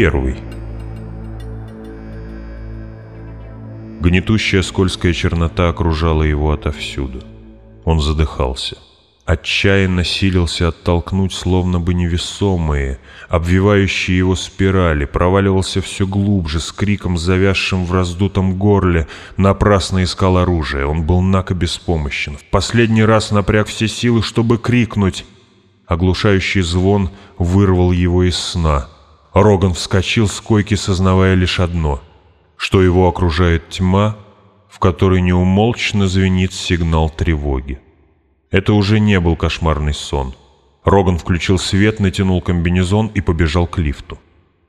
Первый. Гнетущая скользкая чернота окружала его отовсюду. Он задыхался. Отчаянно силился оттолкнуть словно бы невесомые, обвивающие его спирали, проваливался все глубже, с криком, завязшим в раздутом горле, напрасно искал оружие. Он был нако беспомощен. В последний раз напряг все силы, чтобы крикнуть. Оглушающий звон вырвал его из сна. Роган вскочил с койки, сознавая лишь одно — что его окружает тьма, в которой неумолчно звенит сигнал тревоги. Это уже не был кошмарный сон. Роган включил свет, натянул комбинезон и побежал к лифту.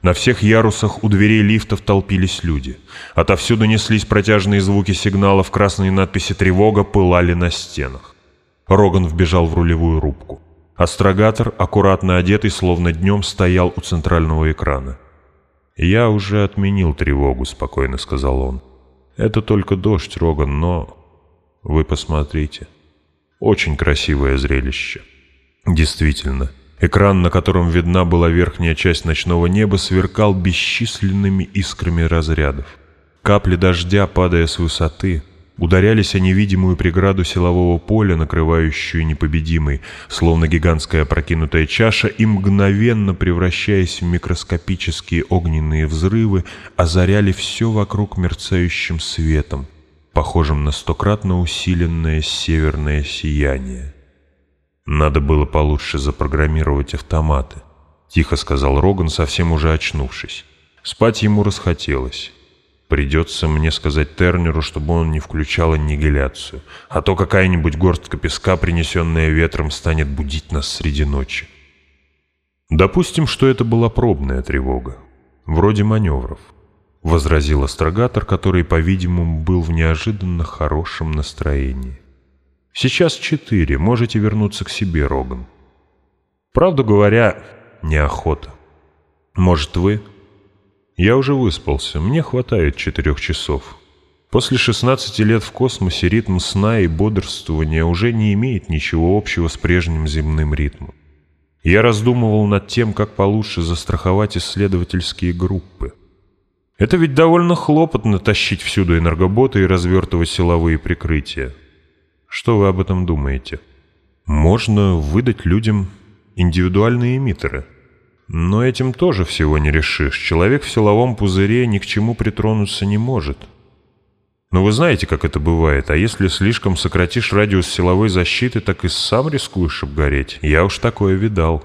На всех ярусах у дверей лифтов толпились люди. Отовсюду неслись протяжные звуки сигналов, красные надписи «Тревога» пылали на стенах. Роган вбежал в рулевую рубку. Астрогатор, аккуратно одетый, словно днем, стоял у центрального экрана. «Я уже отменил тревогу», — спокойно сказал он. «Это только дождь, Роган, но... Вы посмотрите. Очень красивое зрелище». Действительно, экран, на котором видна была верхняя часть ночного неба, сверкал бесчисленными искрами разрядов. Капли дождя, падая с высоты, ударялись о невидимую преграду силового поля, накрывающую непобедимый, словно гигантская прокинутая чаша, и мгновенно, превращаясь в микроскопические огненные взрывы, озаряли все вокруг мерцающим светом, похожим на стократно усиленное северное сияние. «Надо было получше запрограммировать автоматы», — тихо сказал Роган, совсем уже очнувшись. Спать ему расхотелось. Придется мне сказать Тернеру, чтобы он не включал аннигиляцию, а то какая-нибудь горстка песка, принесенная ветром, станет будить нас среди ночи. Допустим, что это была пробная тревога, вроде маневров, — возразил астрогатор, который, по-видимому, был в неожиданно хорошем настроении. «Сейчас четыре, можете вернуться к себе, Роган». «Правду говоря, неохота. Может, вы?» Я уже выспался, мне хватает четырех часов. После 16 лет в космосе ритм сна и бодрствования уже не имеет ничего общего с прежним земным ритмом. Я раздумывал над тем, как получше застраховать исследовательские группы. Это ведь довольно хлопотно тащить всюду энергоботы и развертывать силовые прикрытия. Что вы об этом думаете? Можно выдать людям индивидуальные эмиттеры – но этим тоже всего не решишь. Человек в силовом пузыре ни к чему притронуться не может. Но вы знаете, как это бывает, а если слишком сократишь радиус силовой защиты, так и сам рискуешь обгореть. Я уж такое видал.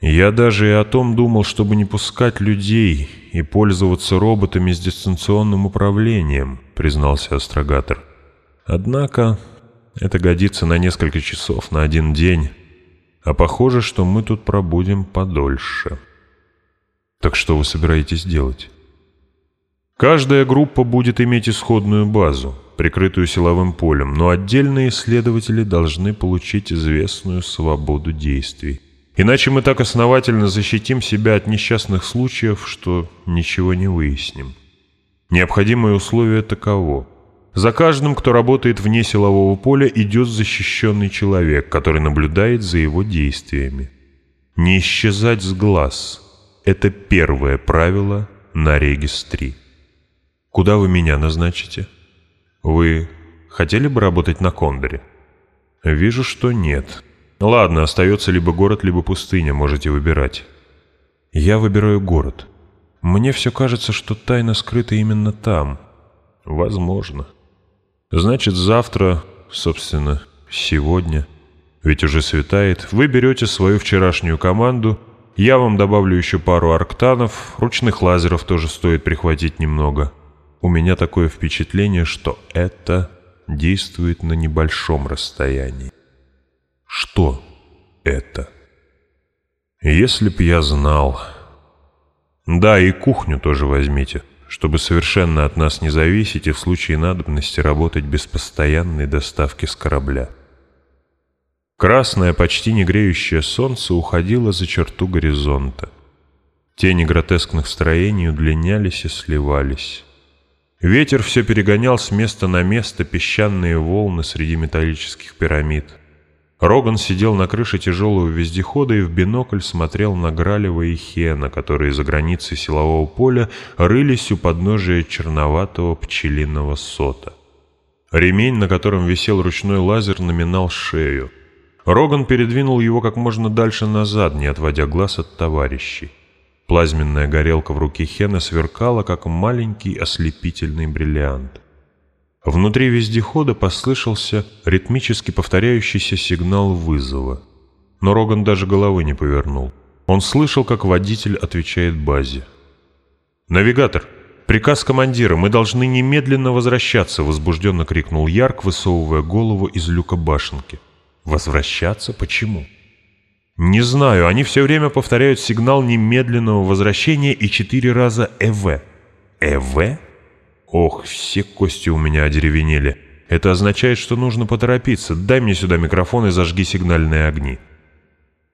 Я даже и о том думал, чтобы не пускать людей и пользоваться роботами с дистанционным управлением, признался астрогатор. Однако это годится на несколько часов, на один день. А похоже, что мы тут пробудем подольше. Так что вы собираетесь делать? Каждая группа будет иметь исходную базу, прикрытую силовым полем, но отдельные исследователи должны получить известную свободу действий. Иначе мы так основательно защитим себя от несчастных случаев, что ничего не выясним. Необходимое условие таково. За каждым, кто работает вне силового поля, идет защищенный человек, который наблюдает за его действиями. Не исчезать с глаз – это первое правило на регистре. Куда вы меня назначите? Вы хотели бы работать на Кондоре? Вижу, что нет. Ладно, остается либо город, либо пустыня, можете выбирать. Я выбираю город. Мне все кажется, что тайна скрыта именно там. Возможно. Значит, завтра, собственно, сегодня, ведь уже светает, вы берете свою вчерашнюю команду, я вам добавлю еще пару арктанов, ручных лазеров тоже стоит прихватить немного. У меня такое впечатление, что это действует на небольшом расстоянии. Что это? Если б я знал... Да, и кухню тоже возьмите чтобы совершенно от нас не зависеть и в случае надобности работать без постоянной доставки с корабля. Красное, почти не греющее солнце уходило за черту горизонта. Тени гротескных строений удлинялись и сливались. Ветер все перегонял с места на место песчаные волны среди металлических пирамид. Роган сидел на крыше тяжелого вездехода и в бинокль смотрел на Гралева и Хена, которые за границей силового поля рылись у подножия черноватого пчелиного сота. Ремень, на котором висел ручной лазер, наминал шею. Роган передвинул его как можно дальше назад, не отводя глаз от товарищей. Плазменная горелка в руке Хена сверкала, как маленький ослепительный бриллиант. Внутри вездехода послышался ритмически повторяющийся сигнал вызова. Но Роган даже головы не повернул. Он слышал, как водитель отвечает базе. «Навигатор! Приказ командира! Мы должны немедленно возвращаться!» — возбужденно крикнул Ярк, высовывая голову из люка башенки. «Возвращаться? Почему?» «Не знаю. Они все время повторяют сигнал немедленного возвращения и четыре раза «ЭВ». «ЭВ?» Ох, все кости у меня одеревенели. Это означает, что нужно поторопиться. Дай мне сюда микрофон и зажги сигнальные огни.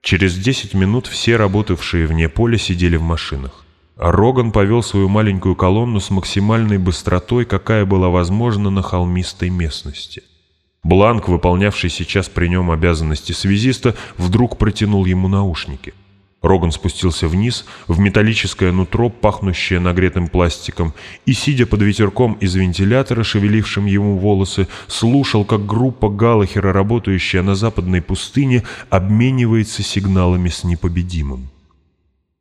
Через 10 минут все работавшие вне поля сидели в машинах. Роган повел свою маленькую колонну с максимальной быстротой, какая была возможна на холмистой местности. Бланк, выполнявший сейчас при нем обязанности связиста, вдруг протянул ему наушники. Роган спустился вниз, в металлическое нутро, пахнущее нагретым пластиком, и, сидя под ветерком из вентилятора, шевелившим ему волосы, слушал, как группа Галлахера, работающая на западной пустыне, обменивается сигналами с непобедимым.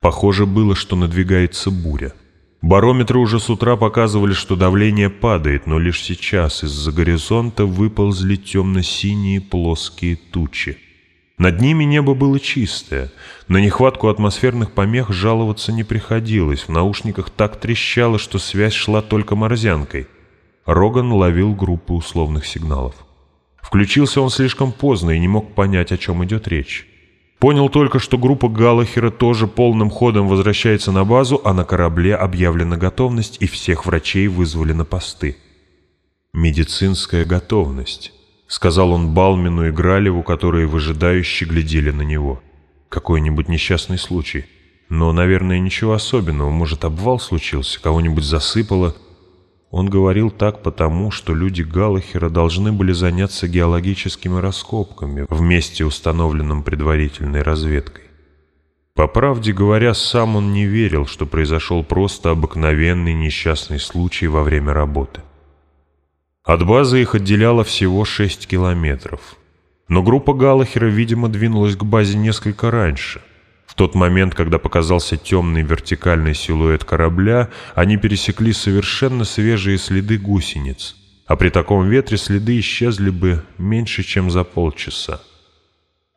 Похоже было, что надвигается буря. Барометры уже с утра показывали, что давление падает, но лишь сейчас из-за горизонта выползли темно-синие плоские тучи. Над ними небо было чистое. На нехватку атмосферных помех жаловаться не приходилось. В наушниках так трещало, что связь шла только морзянкой. Роган ловил группы условных сигналов. Включился он слишком поздно и не мог понять, о чем идет речь. Понял только, что группа Галлахера тоже полным ходом возвращается на базу, а на корабле объявлена готовность и всех врачей вызвали на посты. Медицинская готовность. — сказал он Балмину и Гралеву, которые выжидающе глядели на него. «Какой-нибудь несчастный случай. Но, наверное, ничего особенного. Может, обвал случился, кого-нибудь засыпало». Он говорил так потому, что люди Галлахера должны были заняться геологическими раскопками в месте, установленном предварительной разведкой. По правде говоря, сам он не верил, что произошел просто обыкновенный несчастный случай во время работы. От базы их отделяло всего 6 километров. Но группа Галлахера, видимо, двинулась к базе несколько раньше. В тот момент, когда показался темный вертикальный силуэт корабля, они пересекли совершенно свежие следы гусениц, а при таком ветре следы исчезли бы меньше, чем за полчаса.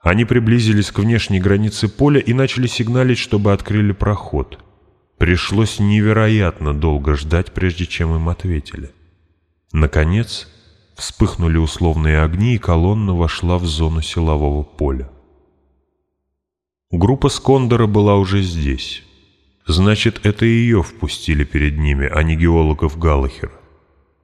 Они приблизились к внешней границе поля и начали сигналить, чтобы открыли проход. Пришлось невероятно долго ждать, прежде чем им ответили. Наконец, вспыхнули условные огни, и колонна вошла в зону силового поля. Группа Скондора была уже здесь. Значит, это ее впустили перед ними, а не геологов Галлахера.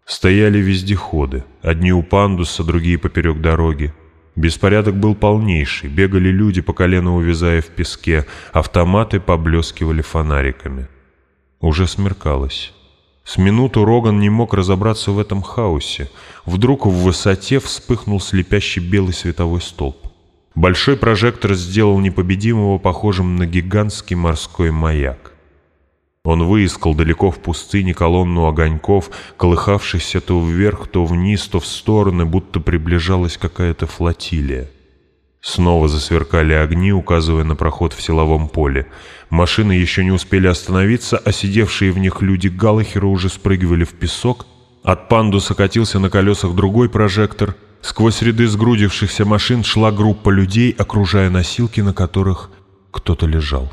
Стояли вездеходы, одни у пандуса, другие поперек дороги. Беспорядок был полнейший, бегали люди, по колено увязая в песке, автоматы поблескивали фонариками. Уже смеркалось. С минуту Роган не мог разобраться в этом хаосе. Вдруг в высоте вспыхнул слепящий белый световой столб. Большой прожектор сделал непобедимого похожим на гигантский морской маяк. Он выискал далеко в пустыне колонну огоньков, колыхавшихся то вверх, то вниз, то в стороны, будто приближалась какая-то флотилия. Снова засверкали огни, указывая на проход в силовом поле. Машины еще не успели остановиться, а сидевшие в них люди Галлахера уже спрыгивали в песок. От пандуса катился на колесах другой прожектор. Сквозь ряды сгрудившихся машин шла группа людей, окружая носилки, на которых кто-то лежал.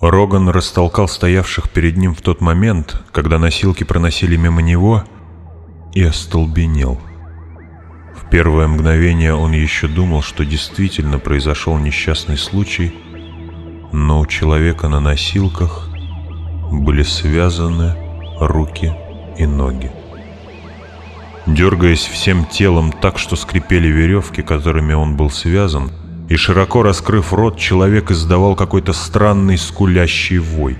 Роган растолкал стоявших перед ним в тот момент, когда носилки проносили мимо него, и остолбенел. В первое мгновение он еще думал, что действительно произошел несчастный случай, но у человека на носилках были связаны руки и ноги. Дергаясь всем телом так, что скрипели веревки, которыми он был связан, и широко раскрыв рот, человек издавал какой-то странный скулящий вой.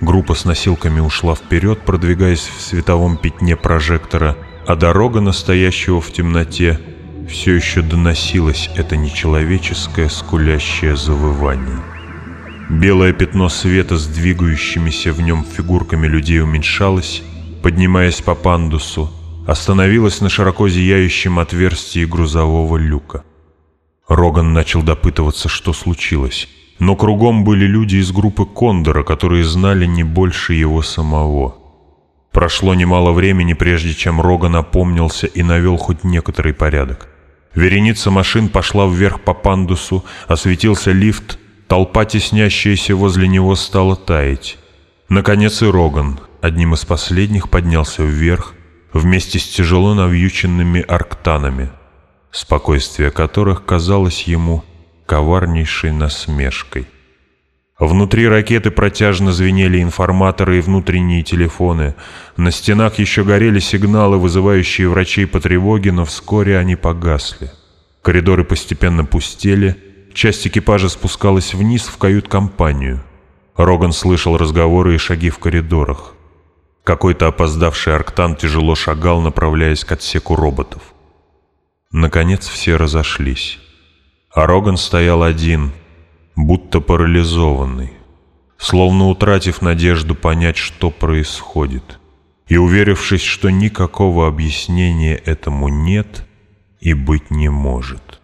Группа с носилками ушла вперед, продвигаясь в световом пятне прожектора — а дорога, настоящего в темноте, все еще доносилось это нечеловеческое скулящее завывание. Белое пятно света с двигающимися в нем фигурками людей уменьшалось, поднимаясь по пандусу, остановилось на широко зияющем отверстии грузового люка. Роган начал допытываться, что случилось, но кругом были люди из группы Кондора, которые знали не больше его самого. Прошло немало времени, прежде чем Роган опомнился и навел хоть некоторый порядок. Вереница машин пошла вверх по пандусу, осветился лифт, толпа, теснящаяся возле него, стала таять. Наконец и Роган, одним из последних, поднялся вверх, вместе с тяжело навьюченными арктанами, спокойствие которых казалось ему коварнейшей насмешкой. Внутри ракеты протяжно звенели информаторы и внутренние телефоны. На стенах еще горели сигналы, вызывающие врачей по тревоге, но вскоре они погасли. Коридоры постепенно пустели, часть экипажа спускалась вниз в кают-компанию. Роган слышал разговоры и шаги в коридорах. Какой-то опоздавший арктан тяжело шагал, направляясь к отсеку роботов. Наконец все разошлись. А Роган стоял один — будто парализованный, словно утратив надежду понять, что происходит, и уверившись, что никакого объяснения этому нет и быть не может.